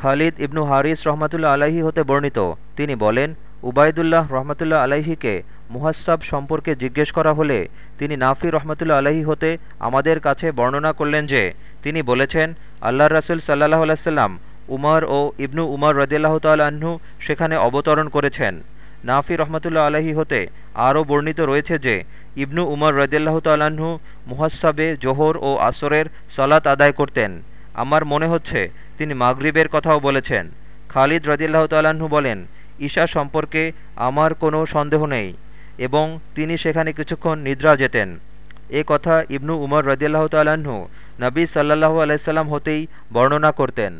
খালিদ ইবনু হারিস রহমতুল্লা আলাহি হতে বর্ণিত। তিনি বলেন, উবায়দুল্লাহ রহমতুল্লাহ আলাহিকে মুহাসাব সম্পর্কে জিজ্ঞেস করা হলে তিনি নাফি রহমতুল্লা আলাহি হতে আমাদের কাছে বর্ণনা করলেন যে, তিনি বলেছেন আল্লাহ রাসুল সাল্লাহ আলাইসাল্লাম উমর ও ইবনু উমর রদিয়াল্লাহ তাল্লাহ্ন সেখানে অবতরণ করেছেন। নাফি রহমতুল্লাহ আলাহি হতে আরও বর্ণিত রয়েছে যে, ইবনু উমর রদিয়াল্লাহ তাল্লাহ্ন মুহাসাবে জোহর ও আসরের সলাত আদায় করতেন। আমার মনে হচ্ছে তিনি মাগরিবের কথাও বলেছেন। খালিদ রদিল্লাহ তাল্লাহ্ন বলেন, ঈশা সম্পর্কে আমার কোনো সন্দেহ নেই এবং তিনি সেখানে কিছুক্ষণ নিদ্রা যেতেন। এ কথা ইবনু উমর রদিল্লাহ তাল্লাহ্ন নবী সাল্লাহু আলাইসাল্লাম হতেই বর্ণনা করতেন।